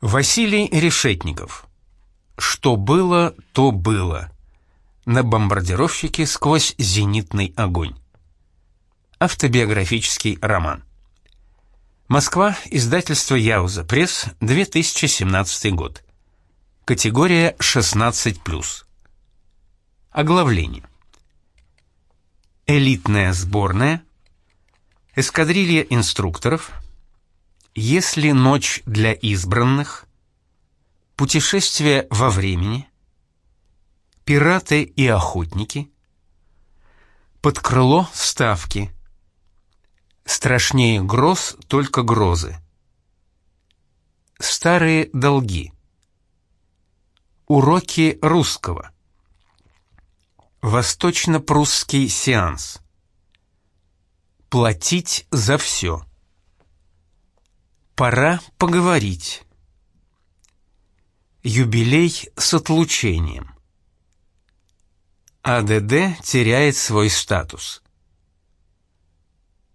Василий Решетников. Что было, то было. На бомбардировщике сквозь зенитный огонь. Автобиографический роман. Москва, издательство Яуза Пресс, 2017 год. Категория 16+. Оглавление. Элитная сборная. Эскадрилья инструкторов. Если ночь для избранных. Путешествие во времени. Пираты и охотники. Под крыло ставки. Страшнее гроз только грозы. Старые долги. Уроки русского. Восточно-прусский сеанс. Платить за все. Пора поговорить. Юбилей с отлучением. АДД теряет свой статус.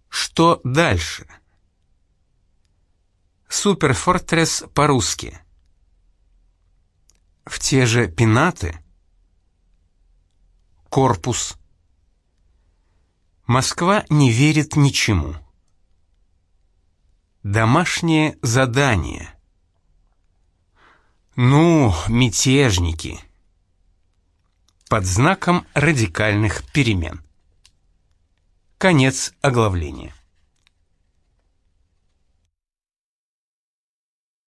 Что дальше? Суперфортресс по-русски. В те же пенаты. Корпус. Москва не верит ничему. Домашнее задание. Ну, мятежники. Под знаком радикальных перемен. Конец оглавления.